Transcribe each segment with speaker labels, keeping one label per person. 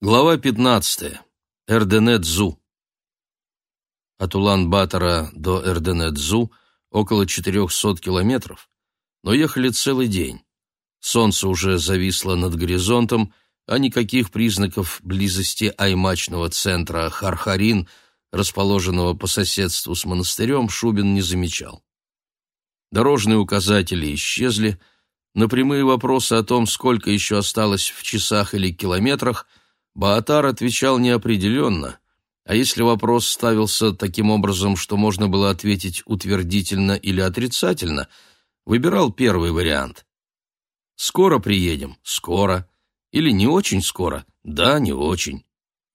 Speaker 1: Глава 15. Эрденет-Зу. От Улан-Батора до Эрденет-Зу около 400 километров, но ехали целый день. Солнце уже зависло над горизонтом, а никаких признаков близости аймачного центра Хархарин, расположенного по соседству с монастырем, Шубин не замечал. Дорожные указатели исчезли, на прямые вопросы о том, сколько еще осталось в часах или километрах – Баатар отвечал неопределенно, а если вопрос ставился таким образом, что можно было ответить утвердительно или отрицательно, выбирал первый вариант. «Скоро приедем?» «Скоро». Или «Не очень скоро?» «Да, не очень».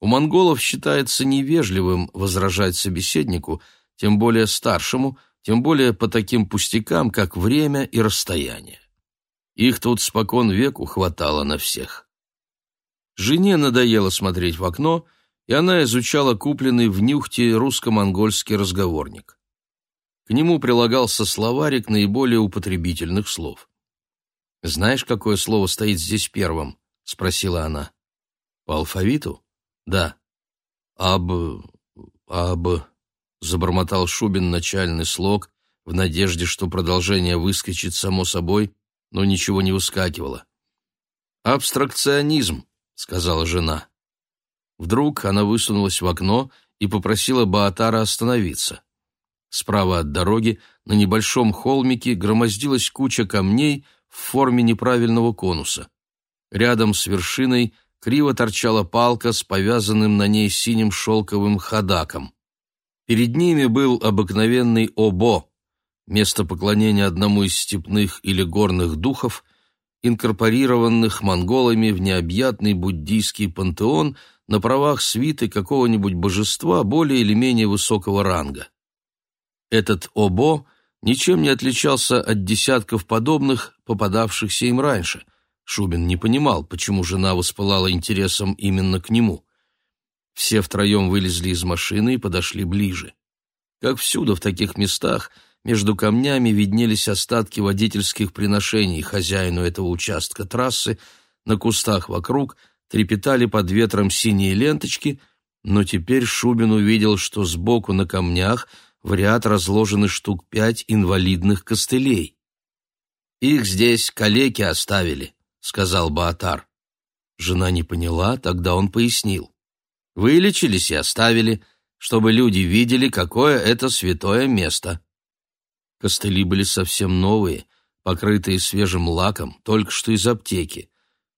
Speaker 1: У монголов считается невежливым возражать собеседнику, тем более старшему, тем более по таким пустякам, как время и расстояние. Их тут спокон веку хватало на всех. Жене надоело смотреть в окно, и она изучала купленный в Нюхте русско-монгольский разговорник. К нему прилагался словарик наиболее употребительных слов. «Знаешь, какое слово стоит здесь первым?» — спросила она. «По алфавиту?» «Да». «Аб... аб...» — забормотал Шубин начальный слог, в надежде, что продолжение выскочит само собой, но ничего не выскакивало. «Абстракционизм», — сказала жена. Вдруг она высунулась в окно и попросила Баатара остановиться. Справа от дороги на небольшом холмике громоздилась куча камней в форме неправильного конуса. Рядом с вершиной криво торчала палка с повязанным на ней синим шелковым ходаком. Перед ними был обыкновенный обо, место поклонения одному из степных или горных духов, инкорпорированных монголами в необъятный буддийский пантеон на правах свиты какого-нибудь божества более или менее высокого ранга. Этот обо ничем не отличался от десятков подобных, попадавшихся им раньше. Шубин не понимал, почему жена воспылала интересом именно к нему. Все втроем вылезли из машины и подошли ближе. Как всюду в таких местах – между камнями виднелись остатки водительских приношений хозяину этого участка трассы, на кустах вокруг трепетали под ветром синие ленточки, но теперь Шубин увидел, что сбоку на камнях в ряд разложены штук пять инвалидных костылей. «Их здесь калеки оставили», — сказал Баатар. Жена не поняла, тогда он пояснил. «Вылечились и оставили, чтобы люди видели, какое это святое место». Костыли были совсем новые, покрытые свежим лаком, только что из аптеки.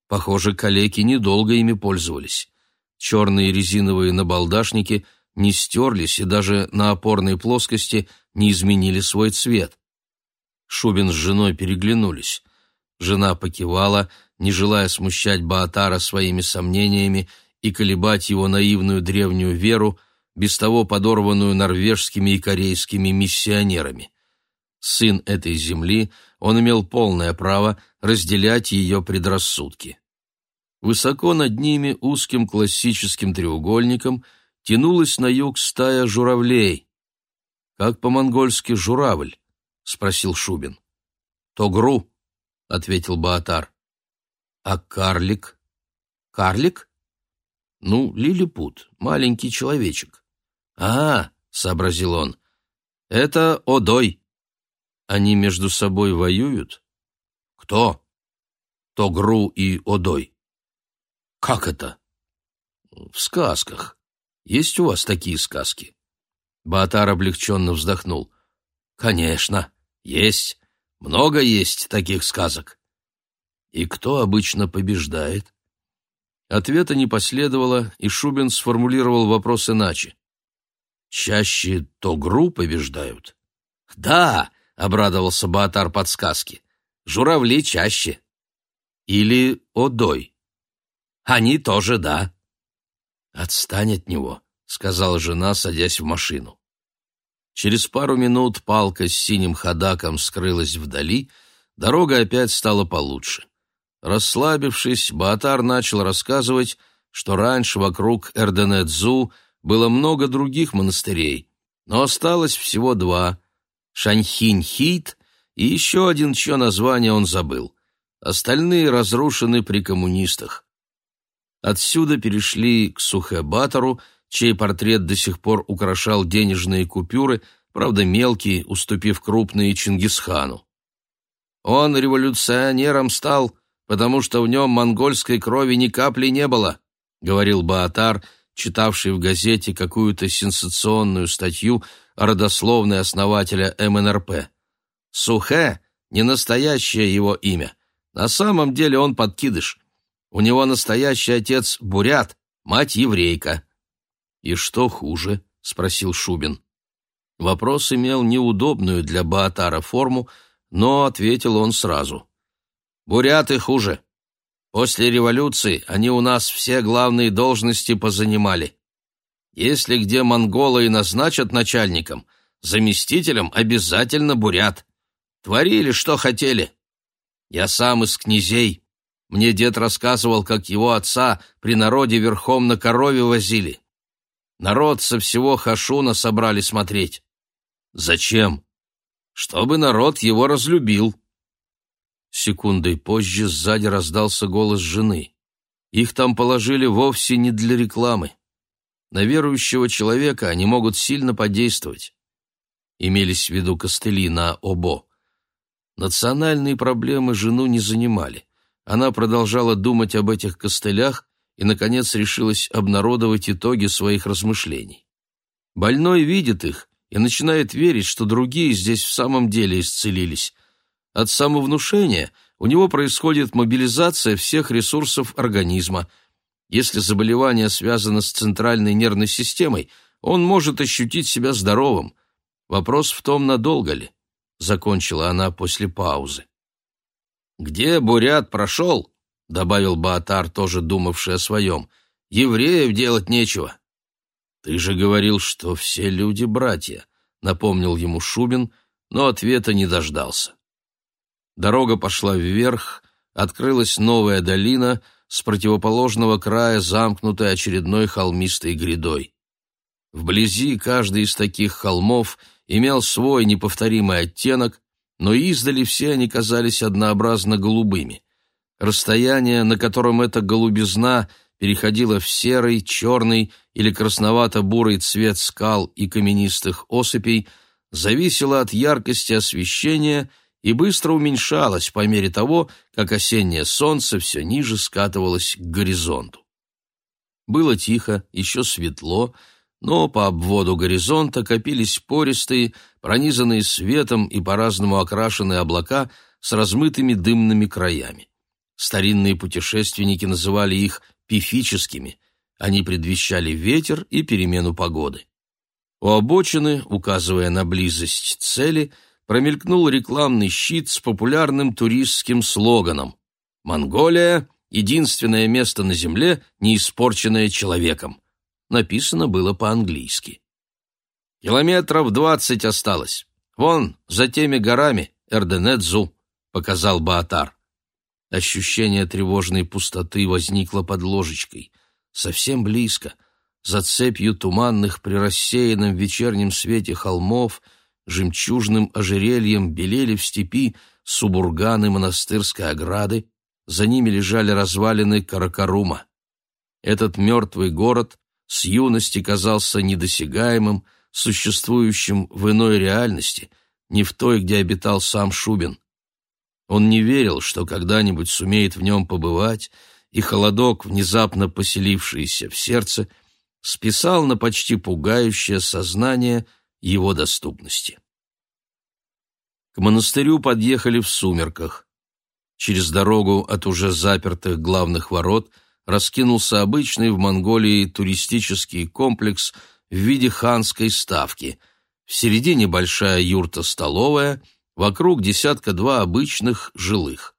Speaker 1: Похоже, калеки недолго ими пользовались. Черные резиновые набалдашники не стерлись и даже на опорной плоскости не изменили свой цвет. Шубин с женой переглянулись. Жена покивала, не желая смущать Баатара своими сомнениями и колебать его наивную древнюю веру, без того подорванную норвежскими и корейскими миссионерами сын этой земли, он имел полное право разделять ее предрассудки. Высоко над ними узким классическим треугольником тянулась на юг стая журавлей. «Как по-монгольски журавль?» — спросил Шубин. «Тогру», — ответил Баатар. «А карлик?» «Карлик?» «Ну, лилипут, маленький человечек». «А, — сообразил он, — это Одой». Они между собой воюют? Кто? Тогру и Одой. Как это? В сказках. Есть у вас такие сказки? Батар облегченно вздохнул. Конечно, есть. Много есть таких сказок. И кто обычно побеждает? Ответа не последовало, и Шубин сформулировал вопрос иначе. Чаще Тогру побеждают? Да, — обрадовался Баатар подсказки. «Журавли чаще». «Или Одой». «Они тоже, да». «Отстань от него», — сказала жена, садясь в машину. Через пару минут палка с синим ходаком скрылась вдали, дорога опять стала получше. Расслабившись, Баатар начал рассказывать, что раньше вокруг Эрденет-Зу было много других монастырей, но осталось всего два Шаньхинь-Хит и еще один, чье название он забыл. Остальные разрушены при коммунистах. Отсюда перешли к Сухэ-Батору, чей портрет до сих пор украшал денежные купюры, правда мелкие, уступив крупные Чингисхану. Он революционером стал, потому что в нем монгольской крови ни капли не было, говорил Баатар, читавший в газете какую-то сенсационную статью о родословной основателя МНРП. Сухэ — не настоящее его имя. На самом деле он подкидыш. У него настоящий отец бурят, мать еврейка. «И что хуже?» — спросил Шубин. Вопрос имел неудобную для Баатара форму, но ответил он сразу. «Буряты хуже. После революции они у нас все главные должности позанимали. Если где монголы и назначат начальником, заместителем обязательно бурят. Творили, что хотели. Я сам из князей. Мне дед рассказывал, как его отца при народе верхом на корове возили. Народ со всего Хашуна собрали смотреть. Зачем? Чтобы народ его разлюбил. Секундой позже сзади раздался голос жены. Их там положили вовсе не для рекламы. На верующего человека они могут сильно подействовать. Имелись в виду костыли на обо. Национальные проблемы жену не занимали. Она продолжала думать об этих костылях и, наконец, решилась обнародовать итоги своих размышлений. Больной видит их и начинает верить, что другие здесь в самом деле исцелились. От самовнушения у него происходит мобилизация всех ресурсов организма. Если заболевание связано с центральной нервной системой, он может ощутить себя здоровым. Вопрос в том, надолго ли, — закончила она после паузы. «Где Бурят прошел?» — добавил Баатар, тоже думавший о своем. «Евреев делать нечего». «Ты же говорил, что все люди братья», — напомнил ему Шубин, но ответа не дождался. Дорога пошла вверх, открылась новая долина, с противоположного края замкнутая очередной холмистой грядой. Вблизи каждый из таких холмов имел свой неповторимый оттенок, но издали все они казались однообразно голубыми. Расстояние, на котором эта голубизна переходила в серый, черный или красновато-бурый цвет скал и каменистых осыпей, зависело от яркости освещения и быстро уменьшалось по мере того, как осеннее солнце все ниже скатывалось к горизонту. Было тихо, еще светло, но по обводу горизонта копились пористые, пронизанные светом и по-разному окрашенные облака с размытыми дымными краями. Старинные путешественники называли их пифическими. Они предвещали ветер и перемену погоды. У обочины, указывая на близость цели, промелькнул рекламный щит с популярным туристским слоганом «Монголия — единственное место на Земле, не испорченное человеком» написано было по-английски. «Километров двадцать осталось. Вон, за теми горами, Эрденедзу», — показал Баатар. Ощущение тревожной пустоты возникло под ложечкой. Совсем близко, за цепью туманных при рассеянном вечернем свете холмов, жемчужным ожерельем белели в степи субурганы монастырской ограды, за ними лежали развалины Каракарума. Этот мертвый город с юности казался недосягаемым, существующим в иной реальности, не в той, где обитал сам Шубин. Он не верил, что когда-нибудь сумеет в нем побывать, и холодок, внезапно поселившийся в сердце, списал на почти пугающее сознание его доступности. К монастырю подъехали в сумерках. Через дорогу от уже запертых главных ворот – раскинулся обычный в Монголии туристический комплекс в виде ханской ставки. В середине большая юрта-столовая, вокруг десятка-два обычных жилых.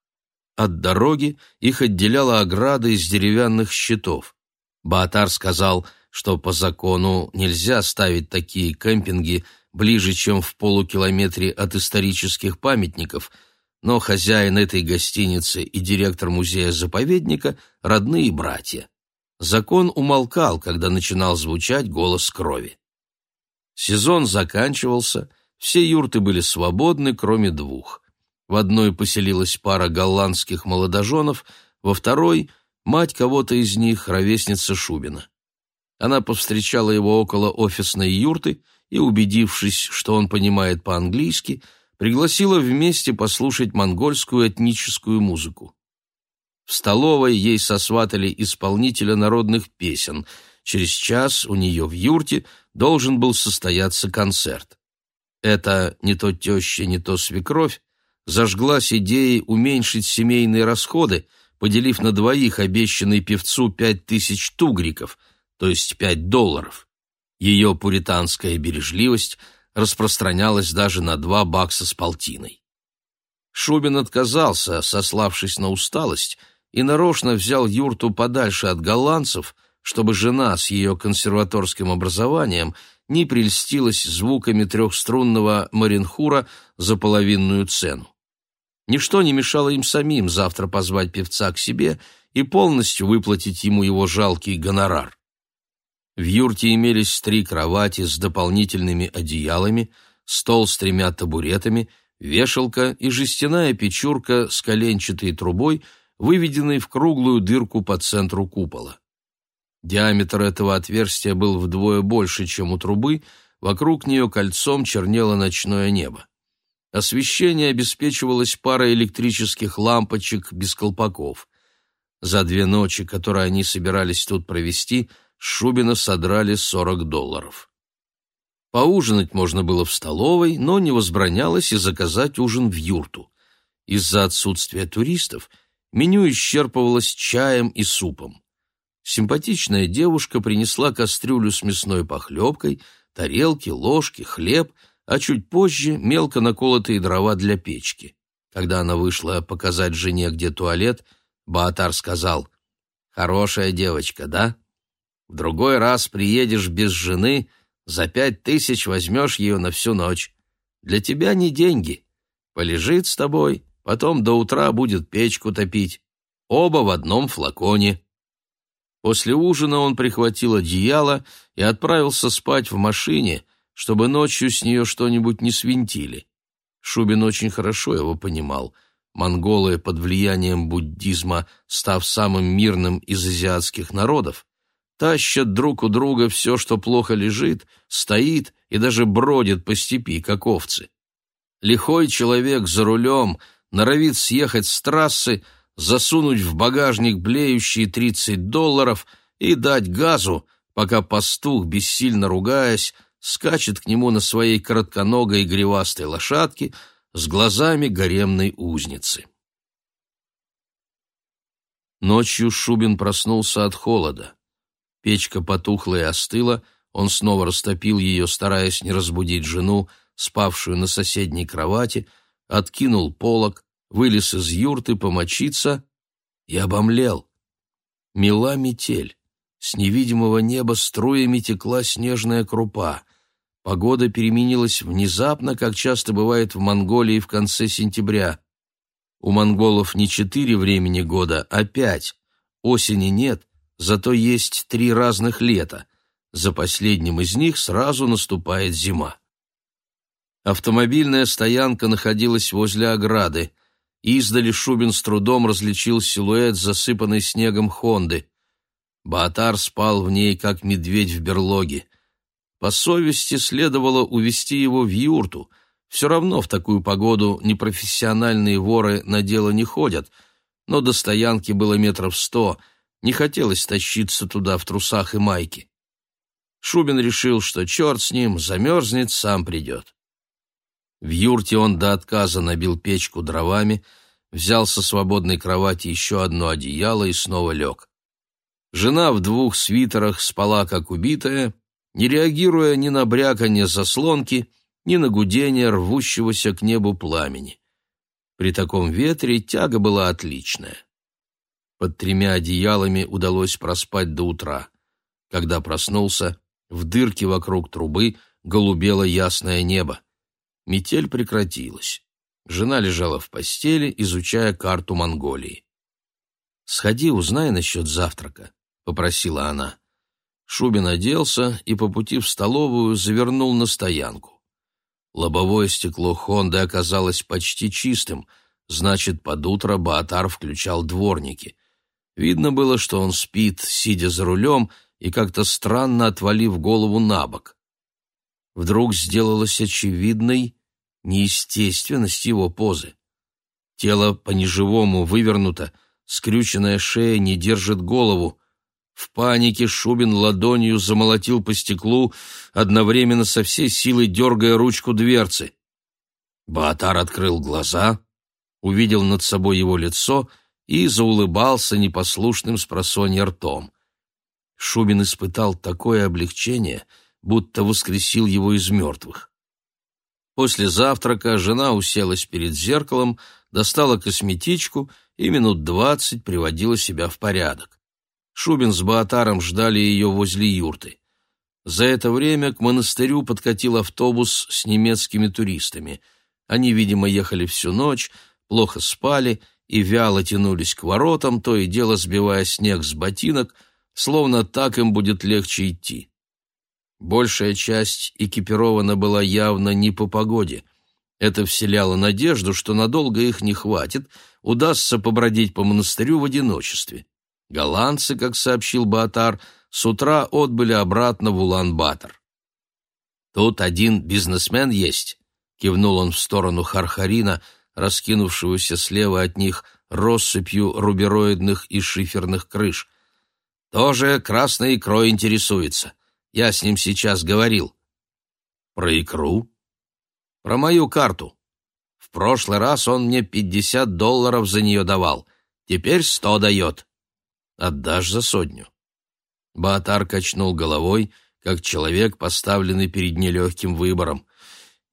Speaker 1: От дороги их отделяла ограда из деревянных щитов. Баатар сказал, что по закону нельзя ставить такие кемпинги ближе, чем в полукилометре от исторических памятников – но хозяин этой гостиницы и директор музея-заповедника — родные братья. Закон умолкал, когда начинал звучать голос крови. Сезон заканчивался, все юрты были свободны, кроме двух. В одной поселилась пара голландских молодоженов, во второй — Мать кого-то из них — ровесница Шубина. Она повстречала его около офисной юрты и, убедившись, что он понимает по-английски, пригласила вместе послушать монгольскую этническую музыку. В столовой ей сосватали исполнителя народных песен. Через час у нее в юрте должен был состояться концерт. Это не то теща, не то свекровь зажглась идеей уменьшить семейные расходы, поделив на двоих обещанный певцу пять тысяч тугриков, то есть пять долларов. Ее пуританская бережливость распространялась даже на два бакса с полтиной. Шубин отказался, сославшись на усталость, и нарочно взял юрту подальше от голландцев, чтобы жена с ее консерваторским образованием не прельстилась звуками трехструнного маринхура за половинную цену. Ничто не мешало им самим завтра позвать певца к себе и полностью выплатить ему его жалкий гонорар. В юрте имелись три кровати с дополнительными одеялами, стол с тремя табуретами, вешалка и жестяная печурка с коленчатой трубой, выведенной в круглую дырку по центру купола. Диаметр этого отверстия был вдвое больше, чем у трубы, вокруг нее кольцом чернело ночное небо. Освещение обеспечивалось парой электрических лампочек без колпаков. За две ночи, которые они собирались тут провести, Шубина содрали 40 долларов. Поужинать можно было в столовой, но не возбранялось и заказать ужин в юрту. Из-за отсутствия туристов меню исчерпывалось чаем и супом. Симпатичная девушка принесла кастрюлю с мясной похлебкой, тарелки, ложки, хлеб, а чуть позже мелко наколотые дрова для печки. Когда она вышла показать жене, где туалет, Баатар сказал, «Хорошая девочка, да? В другой раз приедешь без жены, за пять тысяч возьмешь ее на всю ночь. Для тебя не деньги. Полежит с тобой, потом до утра будет печку топить. Оба в одном флаконе». После ужина он прихватил одеяло и отправился спать в машине, чтобы ночью с нее что-нибудь не свинтили. Шубин очень хорошо его понимал. Монголы под влиянием буддизма, став самым мирным из азиатских народов, тащат друг у друга все, что плохо лежит, стоит и даже бродит по степи, как овцы. Лихой человек за рулем норовит съехать с трассы, засунуть в багажник блеющие 30 долларов и дать газу, пока пастух, бессильно ругаясь, скачет к нему на своей коротконогой гривастой лошадке с глазами гаремной узницы. Ночью Шубин проснулся от холода. Печка потухла и остыла, он снова растопил ее, стараясь не разбудить жену, спавшую на соседней кровати, откинул полог, вылез из юрты помочиться и обомлел. Мела метель. С невидимого неба струями текла снежная крупа. Погода переменилась внезапно, как часто бывает в Монголии в конце сентября. У монголов не четыре времени года, а пять. Осени нет, зато есть три разных лета. За последним из них сразу наступает зима. Автомобильная стоянка находилась возле ограды. Издали Шубин с трудом различил силуэт засыпанной снегом Хонды. Баатар спал в ней, как медведь в берлоге. По совести следовало увести его в юрту. Все равно в такую погоду непрофессиональные воры на дело не ходят, но до стоянки было метров сто, не хотелось тащиться туда в трусах и майке. Шубин решил, что черт с ним, замерзнет, сам придет. В юрте он до отказа набил печку дровами, взял со свободной кровати еще одно одеяло и снова лег. Жена в двух свитерах спала как убитая, не реагируя ни на бряканье заслонки, ни на гудение рвущегося к небу пламени. При таком ветре тяга была отличная. Под тремя одеялами удалось проспать до утра. Когда проснулся, в дырке вокруг трубы голубело ясное небо. Метель прекратилась. Жена лежала в постели, изучая карту Монголии. «Сходи, узнай насчет завтрака», — попросила она. Шубин оделся и по пути в столовую завернул на стоянку. Лобовое стекло «Хонды» оказалось почти чистым, значит, под утро Баатар включал дворники. Видно было, что он спит, сидя за рулем и как-то странно отвалив голову на бок. Вдруг сделалась очевидной неестественность его позы. Тело по-неживому вывернуто, скрюченная шея не держит голову. В панике Шубин ладонью замолотил по стеклу, одновременно со всей силой дергая ручку дверцы. Баатар открыл глаза, увидел над собой его лицо и заулыбался непослушным спросонья ртом. Шубин испытал такое облегчение, будто воскресил его из мертвых. После завтрака жена уселась перед зеркалом, достала косметичку и минут двадцать приводила себя в порядок. Шубин с Баатаром ждали ее возле юрты. За это время к монастырю подкатил автобус с немецкими туристами. Они, видимо, ехали всю ночь, плохо спали и вяло тянулись к воротам, то и дело сбивая снег с ботинок, словно так им будет легче идти. Большая часть экипирована была явно не по погоде. Это вселяло надежду, что надолго их не хватит, удастся побродить по монастырю в одиночестве. Голландцы, как сообщил Баатар, с утра отбыли обратно в Улан-Батор. «Тут один бизнесмен есть», — кивнул он в сторону Хархарина, раскинувшегося слева от них россыпью рубероидных и шиферных крыш. «Тоже красной икрой интересуется. Я с ним сейчас говорил». «Про икру?» «Про мою карту. В прошлый раз он мне пятьдесят долларов за нее давал, теперь сто дает». Отдашь за сотню?» Баатар качнул головой, как человек, поставленный перед нелегким выбором.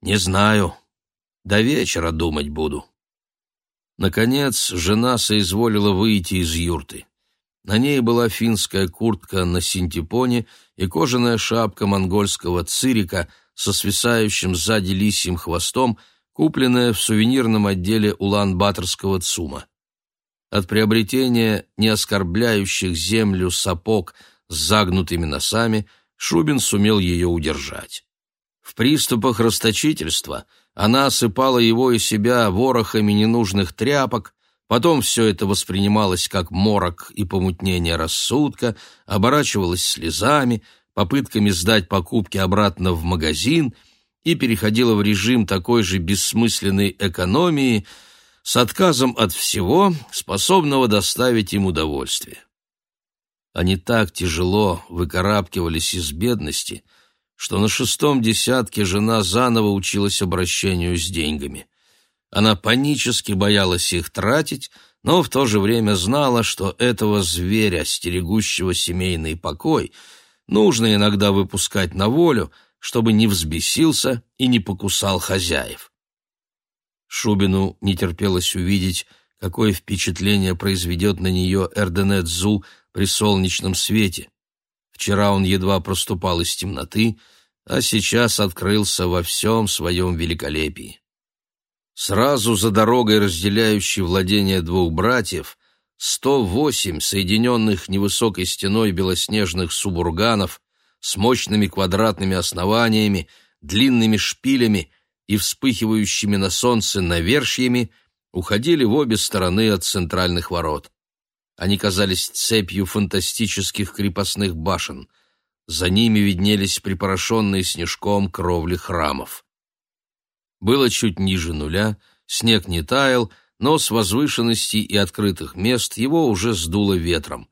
Speaker 1: «Не знаю. До вечера думать буду». Наконец, жена соизволила выйти из юрты. На ней была финская куртка на синтепоне и кожаная шапка монгольского цирика со свисающим сзади лисьим хвостом, купленная в сувенирном отделе Улан-Баторского ЦУМа. От приобретения не оскорбляющих землю сапог с загнутыми носами Шубин сумел ее удержать. В приступах расточительства она осыпала его и себя ворохами ненужных тряпок, потом все это воспринималось как морок и помутнение рассудка, оборачивалось слезами, попытками сдать покупки обратно в магазин и переходило в режим такой же бессмысленной экономии – с отказом от всего, способного доставить им удовольствие. Они так тяжело выкарабкивались из бедности, что на шестом десятке жена заново училась обращению с деньгами. Она панически боялась их тратить, но в то же время знала, что этого зверя, стерегущего семейный покой, нужно иногда выпускать на волю, чтобы не взбесился и не покусал хозяев. Шубину не терпелось увидеть, какое впечатление произведет на нее Эрденет-Зу при солнечном свете. Вчера он едва проступал из темноты, а сейчас открылся во всем своем великолепии. Сразу за дорогой, разделяющей владение двух братьев, 108 соединенных невысокой стеной белоснежных субурганов с мощными квадратными основаниями, длинными шпилями — и вспыхивающими на солнце навершьями уходили в обе стороны от центральных ворот. Они казались цепью фантастических крепостных башен. За ними виднелись припорошенные снежком кровли храмов. Было чуть ниже нуля, снег не таял, но с возвышенностей и открытых мест его уже сдуло ветром.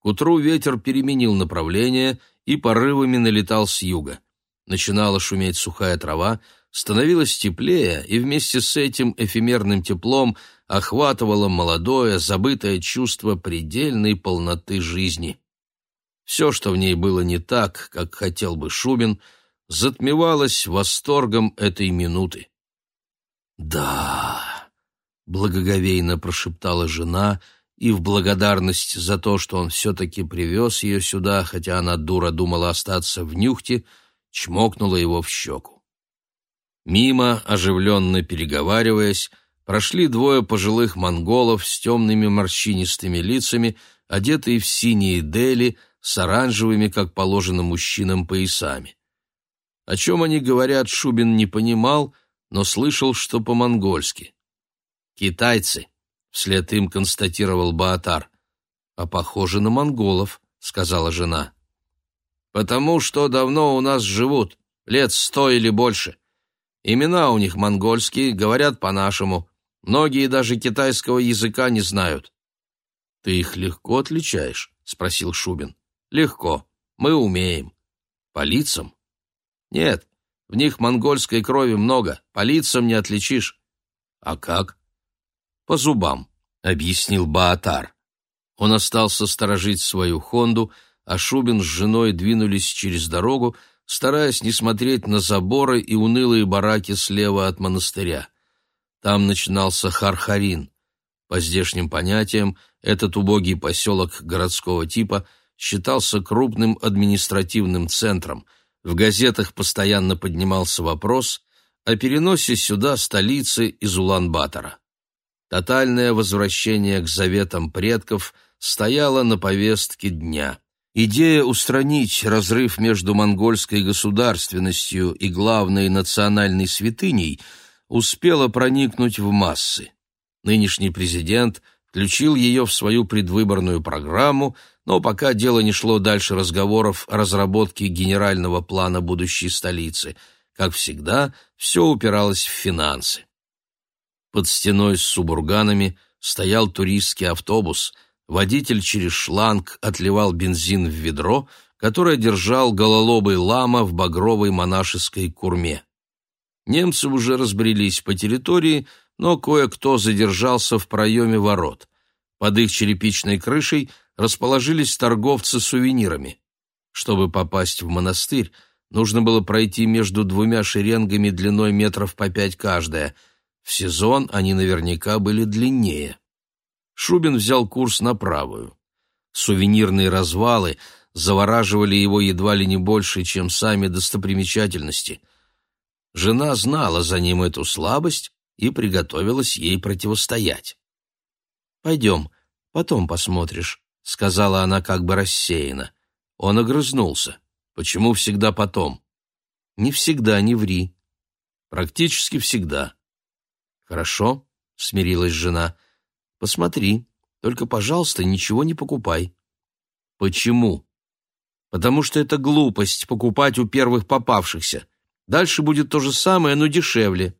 Speaker 1: К утру ветер переменил направление и порывами налетал с юга. Начинала шуметь сухая трава, становилось теплее, и вместе с этим эфемерным теплом охватывало молодое, забытое чувство предельной полноты жизни. Все, что в ней было не так, как хотел бы Шубин, затмевалось восторгом этой минуты. «Да», — благоговейно прошептала жена, и в благодарность за то, что он все-таки привез ее сюда, хотя она дура думала остаться в нюхте, чмокнула его в щеку. Мимо, оживленно переговариваясь, прошли двое пожилых монголов с темными морщинистыми лицами, одетые в синие дели с оранжевыми, как положено мужчинам, поясами. О чем они говорят, Шубин не понимал, но слышал, что по-монгольски. «Китайцы», — вслед им констатировал Баатар. «А похоже на монголов», — сказала жена. «Потому что давно у нас живут, лет сто или больше. Имена у них монгольские, говорят по-нашему. Многие даже китайского языка не знают». «Ты их легко отличаешь?» — спросил Шубин. «Легко. Мы умеем». «По лицам?» «Нет, в них монгольской крови много, по лицам не отличишь». «А как?» «По зубам», — объяснил Баатар. Он остался сторожить свою «Хонду», а Шубин с женой двинулись через дорогу, стараясь не смотреть на заборы и унылые бараки слева от монастыря. Там начинался Хархарин. По здешним понятиям, этот убогий поселок городского типа считался крупным административным центром. В газетах постоянно поднимался вопрос о переносе сюда столицы из Улан-Батора. Тотальное возвращение к заветам предков – стояла на повестке дня. Идея устранить разрыв между монгольской государственностью и главной национальной святыней успела проникнуть в массы. Нынешний президент включил ее в свою предвыборную программу, но пока дело не шло дальше разговоров о разработке генерального плана будущей столицы. Как всегда, все упиралось в финансы. Под стеной с субурганами стоял туристский автобус — Водитель через шланг отливал бензин в ведро, которое держал гололобый лама в багровой монашеской курме. Немцы уже разбрелись по территории, но кое-кто задержался в проеме ворот. Под их черепичной крышей расположились торговцы сувенирами. Чтобы попасть в монастырь, нужно было пройти между двумя шеренгами длиной метров по пять каждая. В сезон они наверняка были длиннее. Шубин взял курс на правую. Сувенирные развалы завораживали его едва ли не больше, чем сами достопримечательности. Жена знала за ним эту слабость и приготовилась ей противостоять. «Пойдем, потом посмотришь», — сказала она как бы рассеянно. Он огрызнулся. «Почему всегда потом?» «Не всегда, не ври». «Практически всегда». «Хорошо», — смирилась жена, — Посмотри, только, пожалуйста, ничего не покупай. Почему? Потому что это глупость покупать у первых попавшихся. Дальше будет то же самое, но дешевле.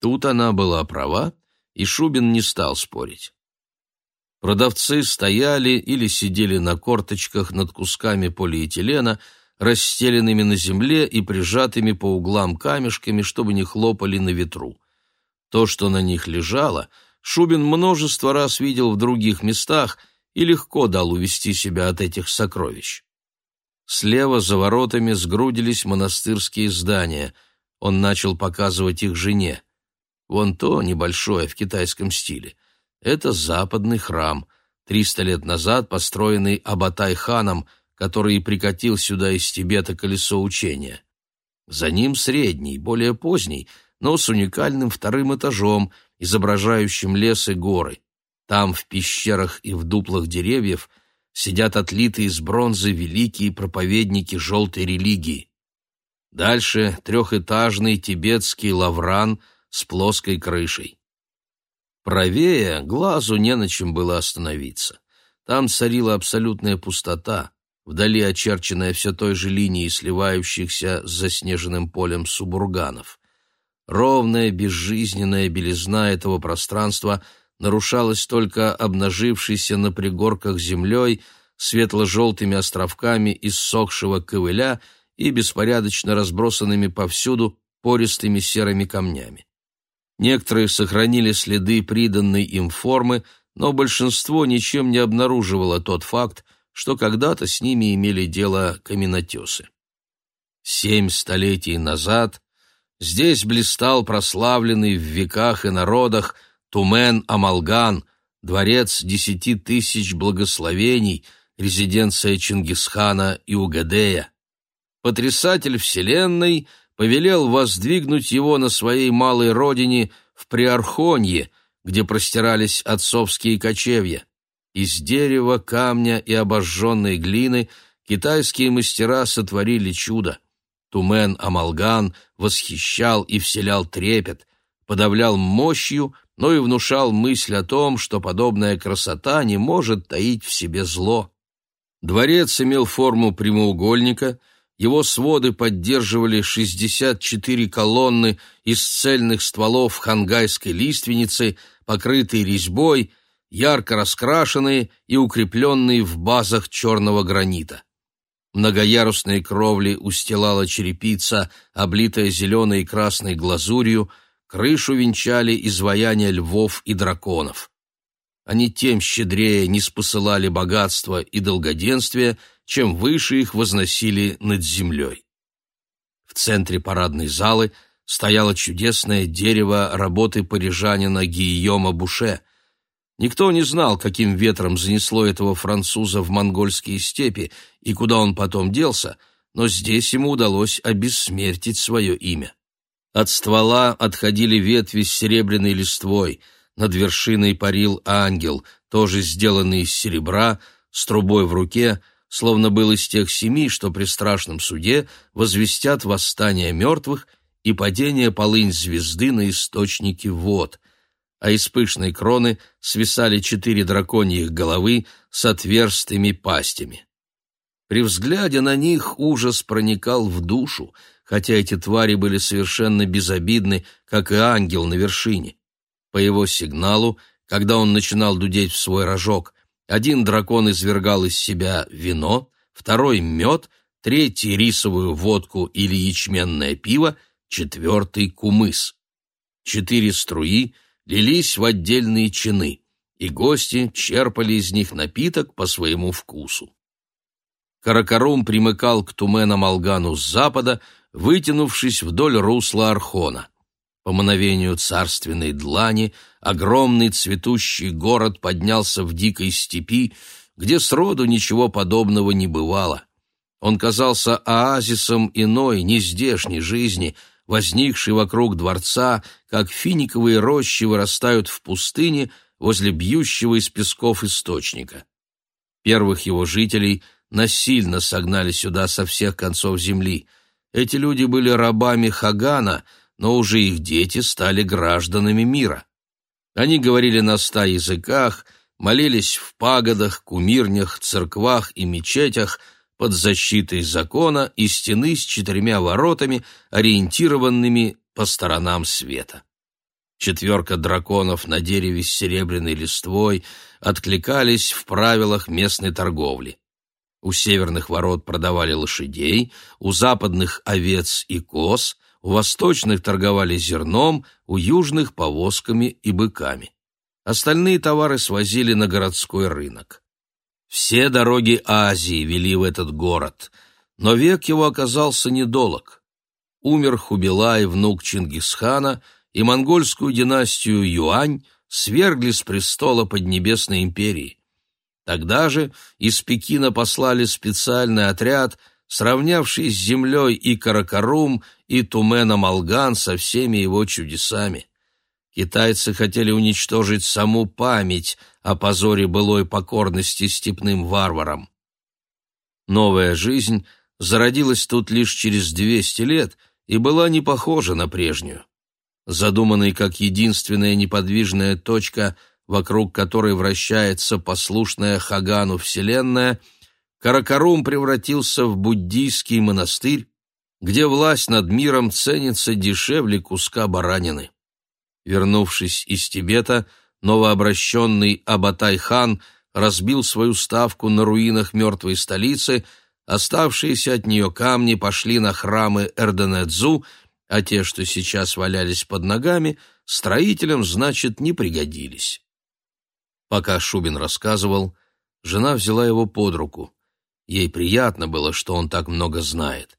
Speaker 1: Тут она была права, и Шубин не стал спорить. Продавцы стояли или сидели на корточках над кусками полиэтилена, расстеленными на земле и прижатыми по углам камешками, чтобы не хлопали на ветру. То, что на них лежало — Шубин множество раз видел в других местах и легко дал увести себя от этих сокровищ. Слева за воротами сгрудились монастырские здания. Он начал показывать их жене. Вон то, небольшое, в китайском стиле. Это западный храм, триста лет назад построенный Абатай-ханом, который прикатил сюда из Тибета колесо учения. За ним средний, более поздний, но с уникальным вторым этажом — изображающим лес и горы. Там, в пещерах и в дуплах деревьев, сидят отлитые из бронзы великие проповедники желтой религии. Дальше трехэтажный тибетский лавран с плоской крышей. Правее глазу не на чем было остановиться. Там царила абсолютная пустота, вдали очерченная все той же линией сливающихся с заснеженным полем субурганов. Ровная, безжизненная белизна этого пространства нарушалась только обнажившейся на пригорках землей, светло-желтыми островками иссохшего ковыля и беспорядочно разбросанными повсюду пористыми серыми камнями. Некоторые сохранили следы приданной им формы, но большинство ничем не обнаруживало тот факт, что когда-то с ними имели дело каменотесы. Семь столетий назад Здесь блистал прославленный в веках и народах Тумен-Амалган, дворец десяти тысяч благословений, резиденция Чингисхана и Угадея. Потрясатель вселенной повелел воздвигнуть его на своей малой родине в Приархонье, где простирались отцовские кочевья. Из дерева, камня и обожженной глины китайские мастера сотворили чудо. Тумен Амалган восхищал и вселял трепет, подавлял мощью, но и внушал мысль о том, что подобная красота не может таить в себе зло. Дворец имел форму прямоугольника, его своды поддерживали 64 колонны из цельных стволов хангайской лиственницы, покрытые резьбой, ярко раскрашенные и укрепленные в базах черного гранита. Многоярусные кровли устилала черепица, облитая зеленой и красной глазурью, крышу венчали изваяния львов и драконов. Они тем щедрее не спосылали богатства и долгоденствия, чем выше их возносили над землей. В центре парадной залы стояло чудесное дерево работы парижанина Гийома Буше. Никто не знал, каким ветром занесло этого француза в монгольские степи и куда он потом делся, но здесь ему удалось обессмертить свое имя. От ствола отходили ветви с серебряной листвой, над вершиной парил ангел, тоже сделанный из серебра, с трубой в руке, словно был из тех семи, что при страшном суде возвестят восстание мертвых и падение полынь звезды на источнике вод, а из пышной кроны свисали четыре драконьих головы с отверстыми пастями. При взгляде на них ужас проникал в душу, хотя эти твари были совершенно безобидны, как и ангел на вершине. По его сигналу, когда он начинал дудеть в свой рожок, один дракон извергал из себя вино, второй — мед, третий — рисовую водку или ячменное пиво, четвертый — кумыс. Четыре струи лились в отдельные чины, и гости черпали из них напиток по своему вкусу. Каракарум примыкал к Туменам Алгану с запада, вытянувшись вдоль русла Архона. По мановению царственной длани огромный цветущий город поднялся в дикой степи, где сроду ничего подобного не бывало. Он казался оазисом иной, нездешней жизни, возникшей вокруг дворца, как финиковые рощи вырастают в пустыне возле бьющего из песков источника. Первых его жителей насильно согнали сюда со всех концов земли. Эти люди были рабами Хагана — но уже их дети стали гражданами мира. Они говорили на ста языках, молились в пагодах, кумирнях, церквах и мечетях под защитой закона и стены с четырьмя воротами, ориентированными по сторонам света. Четверка драконов на дереве с серебряной листвой откликались в правилах местной торговли. У северных ворот продавали лошадей, у западных — овец и коз, у восточных торговали зерном, у южных — повозками и быками. Остальные товары свозили на городской рынок. Все дороги Азии вели в этот город, но век его оказался недолог. Умер Хубилай, внук Чингисхана, и монгольскую династию Юань свергли с престола Поднебесной империи. Тогда же из Пекина послали специальный отряд — сравнявший с землей и Каракарум, и Тумена-Малган со всеми его чудесами. Китайцы хотели уничтожить саму память о позоре былой покорности степным варварам. Новая жизнь зародилась тут лишь через 200 лет и была не похожа на прежнюю. Задуманный как единственная неподвижная точка, вокруг которой вращается послушная Хагану Вселенная — Каракарум превратился в буддийский монастырь, где власть над миром ценится дешевле куска баранины. Вернувшись из Тибета, новообращенный Абатай-хан разбил свою ставку на руинах мертвой столицы, оставшиеся от нее камни пошли на храмы Эрденедзу, а те, что сейчас валялись под ногами, строителям, значит, не пригодились. Пока Шубин рассказывал, жена взяла его под руку. Ей приятно было, что он так много знает.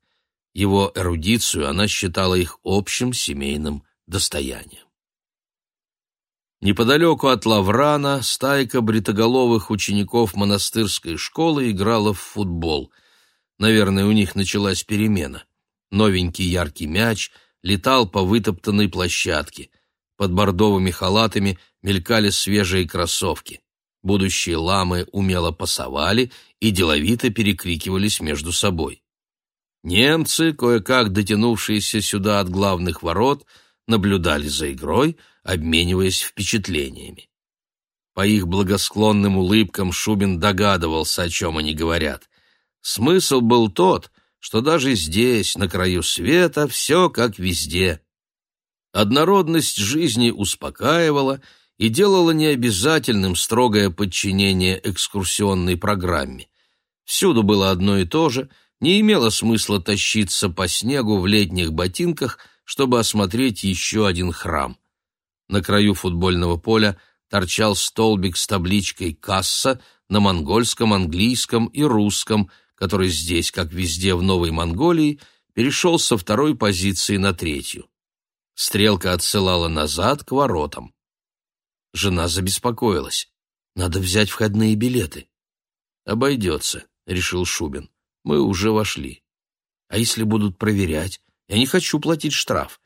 Speaker 1: Его эрудицию она считала их общим семейным достоянием. Неподалеку от Лаврана стайка бритоголовых учеников монастырской школы играла в футбол. Наверное, у них началась перемена. Новенький яркий мяч летал по вытоптанной площадке. Под бордовыми халатами мелькали свежие кроссовки. Будущие ламы умело пасовали и деловито перекрикивались между собой. Немцы, кое-как дотянувшиеся сюда от главных ворот, наблюдали за игрой, обмениваясь впечатлениями. По их благосклонным улыбкам Шубин догадывался, о чем они говорят. Смысл был тот, что даже здесь, на краю света, все как везде. Однородность жизни успокаивала и делала необязательным строгое подчинение экскурсионной программе. Всюду было одно и то же, не имело смысла тащиться по снегу в летних ботинках, чтобы осмотреть еще один храм. На краю футбольного поля торчал столбик с табличкой «Касса» на монгольском, английском и русском, который здесь, как везде в Новой Монголии, перешел со второй позиции на третью. Стрелка отсылала назад к воротам. Жена забеспокоилась. «Надо взять входные билеты». «Обойдется», — решил Шубин. «Мы уже вошли. А если будут проверять? Я не хочу платить штраф.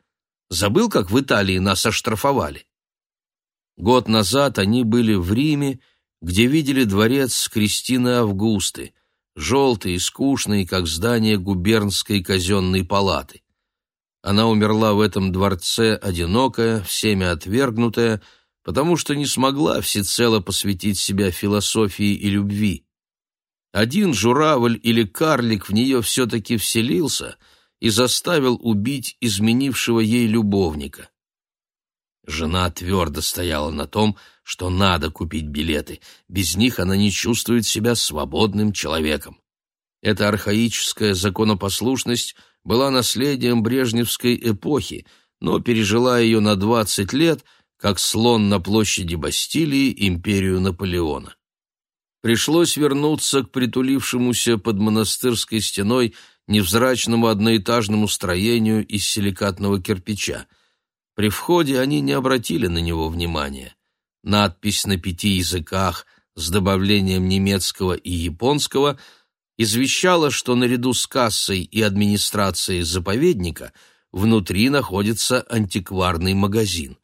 Speaker 1: Забыл, как в Италии нас оштрафовали?» Год назад они были в Риме, где видели дворец Кристины Августы, желтый и скучный, как здание губернской казенной палаты. Она умерла в этом дворце одинокая, всеми отвергнутая, потому что не смогла всецело посвятить себя философии и любви. Один журавль или карлик в нее все-таки вселился и заставил убить изменившего ей любовника. Жена твердо стояла на том, что надо купить билеты, без них она не чувствует себя свободным человеком. Эта архаическая законопослушность была наследием брежневской эпохи, но пережила ее на 20 лет, как слон на площади Бастилии империю Наполеона. Пришлось вернуться к притулившемуся под монастырской стеной невзрачному одноэтажному строению из силикатного кирпича. При входе они не обратили на него внимания. Надпись на пяти языках с добавлением немецкого и японского извещала, что наряду с кассой и администрацией заповедника внутри находится антикварный магазин.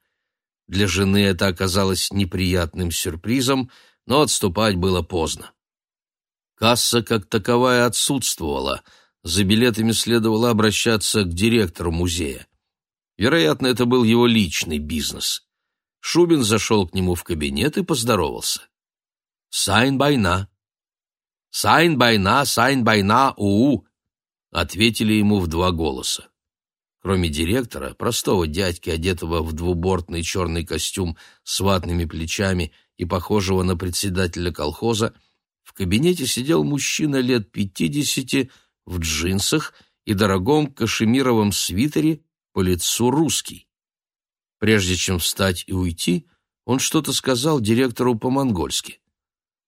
Speaker 1: Для жены это оказалось неприятным сюрпризом, но отступать было поздно. Касса как таковая отсутствовала, за билетами следовало обращаться к директору музея. Вероятно, это был его личный бизнес. Шубин зашел к нему в кабинет и поздоровался. «Сайн байна». «Сайн байна, сайн байна уу», — ответили ему в два голоса. Кроме директора, простого дядьки, одетого в двубортный черный костюм с ватными плечами и похожего на председателя колхоза, в кабинете сидел мужчина лет пятидесяти в джинсах и дорогом кашемировом свитере по лицу русский. Прежде чем встать и уйти, он что-то сказал директору по-монгольски.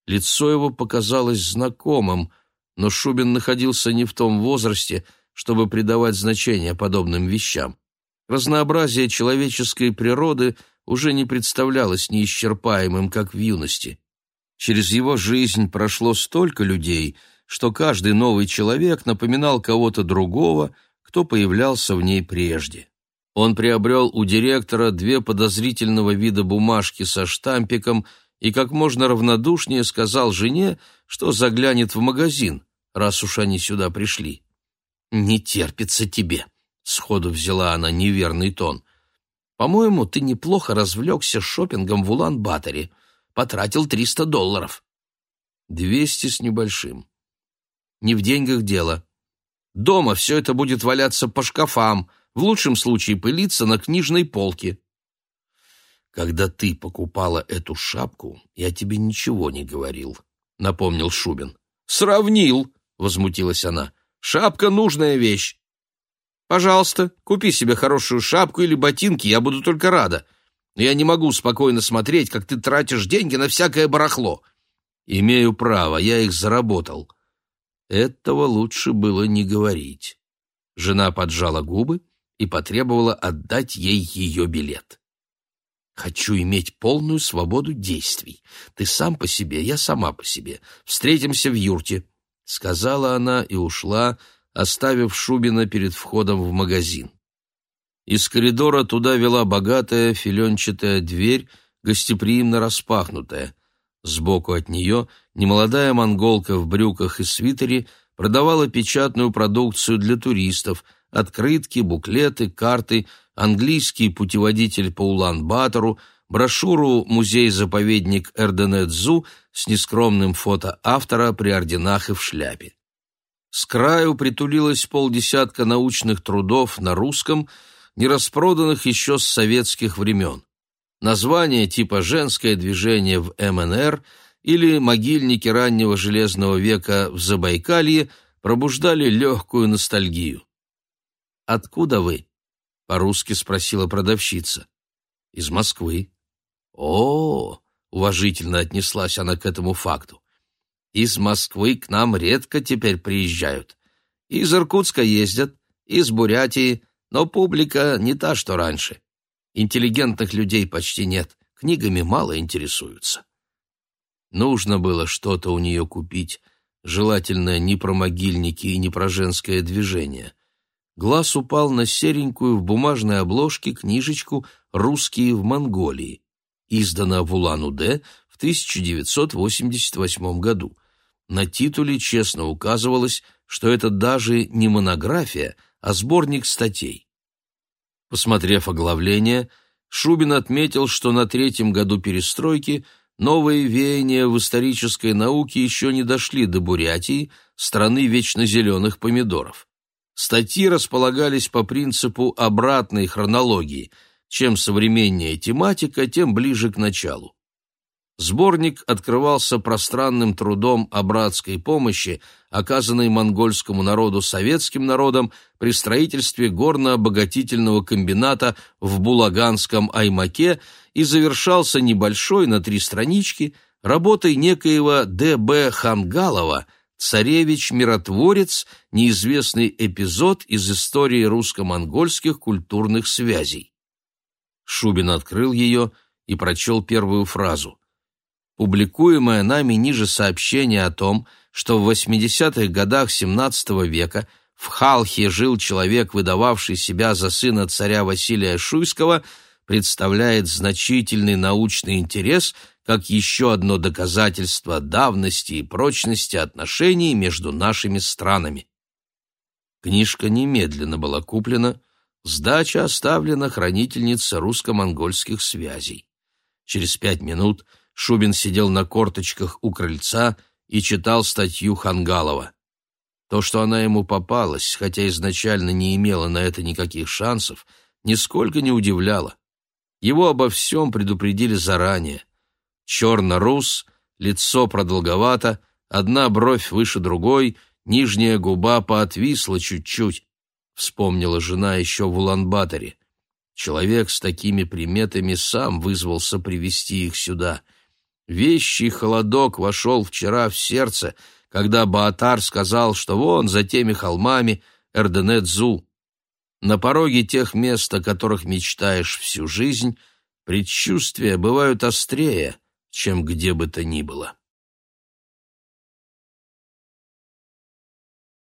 Speaker 1: Лицо его показалось знакомым, но Шубин находился не в том возрасте, чтобы придавать значение подобным вещам. Разнообразие человеческой природы уже не представлялось неисчерпаемым, как в юности. Через его жизнь прошло столько людей, что каждый новый человек напоминал кого-то другого, кто появлялся в ней прежде. Он приобрел у директора две подозрительного вида бумажки со штампиком и как можно равнодушнее сказал жене, что заглянет в магазин, раз уж они сюда пришли. «Не терпится тебе», — сходу взяла она неверный тон. «По-моему, ты неплохо развлекся шопингом в Улан-Баторе. Потратил триста долларов». «Двести с небольшим». «Не в деньгах дело. Дома все это будет валяться по шкафам, в лучшем случае пылиться на книжной полке. Когда ты покупала эту шапку, я тебе ничего не говорил, напомнил Шубин. Сравнил, возмутилась она. Шапка нужная вещь. Пожалуйста, купи себе хорошую шапку или ботинки, я буду только рада. Но я не могу спокойно смотреть, как ты тратишь деньги на всякое барахло. Имею право, я их заработал. Этого лучше было не говорить. Жена поджала губы и потребовала отдать ей ее билет. «Хочу иметь полную свободу действий. Ты сам по себе, я сама по себе. Встретимся в юрте», — сказала она и ушла, оставив Шубина перед входом в магазин. Из коридора туда вела богатая филенчатая дверь, гостеприимно распахнутая. Сбоку от нее немолодая монголка в брюках и свитере продавала печатную продукцию для туристов, открытки, буклеты, карты, английский путеводитель по Улан-Батору, брошюру «Музей-заповедник Эрденет-Зу» с нескромным фото автора при орденах и в шляпе. С краю притулилось полдесятка научных трудов на русском, не распроданных еще с советских времен. Названия типа «Женское движение в МНР» или «Могильники раннего железного века в Забайкалье» пробуждали легкую ностальгию. «Откуда вы?» — по-русски спросила продавщица. «Из Москвы». «О, -о — уважительно отнеслась она к этому факту. «Из Москвы к нам редко теперь приезжают. Из Иркутска ездят, из Бурятии, но публика не та, что раньше. Интеллигентных людей почти нет, книгами мало интересуются». Нужно было что-то у нее купить, желательно не про могильники и не про женское движение. Глаз упал на серенькую в бумажной обложке книжечку «Русские в Монголии», издана в Улан-Удэ в 1988 году. На титуле честно указывалось, что это даже не монография, а сборник статей. Посмотрев оглавление, Шубин отметил, что на третьем году перестройки новые веяния в исторической науке еще не дошли до Бурятии, страны вечно зеленых помидоров. Статьи располагались по принципу обратной хронологии – чем современнее тематика, тем ближе к началу. Сборник открывался пространным трудом о братской помощи, оказанной монгольскому народу советским народом при строительстве горно-обогатительного комбината в Булаганском Аймаке и завершался небольшой на три странички работой некоего Д.Б. Хангалова «Царевич-миротворец. Неизвестный эпизод из истории русско-монгольских культурных связей». Шубин открыл ее и прочел первую фразу. Публикуемое нами ниже сообщение о том, что в 80-х годах XVII века в Халхе жил человек, выдававший себя за сына царя Василия Шуйского, представляет значительный научный интерес как еще одно доказательство давности и прочности отношений между нашими странами. Книжка немедленно была куплена, Сдача оставлена хранительнице русско-монгольских связей. Через пять минут Шубин сидел на корточках у крыльца и читал статью Хангалова. То, что она ему попалась, хотя изначально не имела на это никаких шансов, нисколько не удивляло. Его обо всем предупредили заранее. Черно-рус, лицо продолговато, одна бровь выше другой, нижняя губа поотвисла чуть-чуть, вспомнила жена еще в Улан-Баторе. Человек с такими приметами сам вызвался привести их сюда. Вещий холодок вошел вчера в сердце, когда Баатар сказал, что вон за теми холмами Эрденет-Зу. На пороге тех мест, о которых мечтаешь всю жизнь, предчувствия бывают острее, чем где бы то ни было.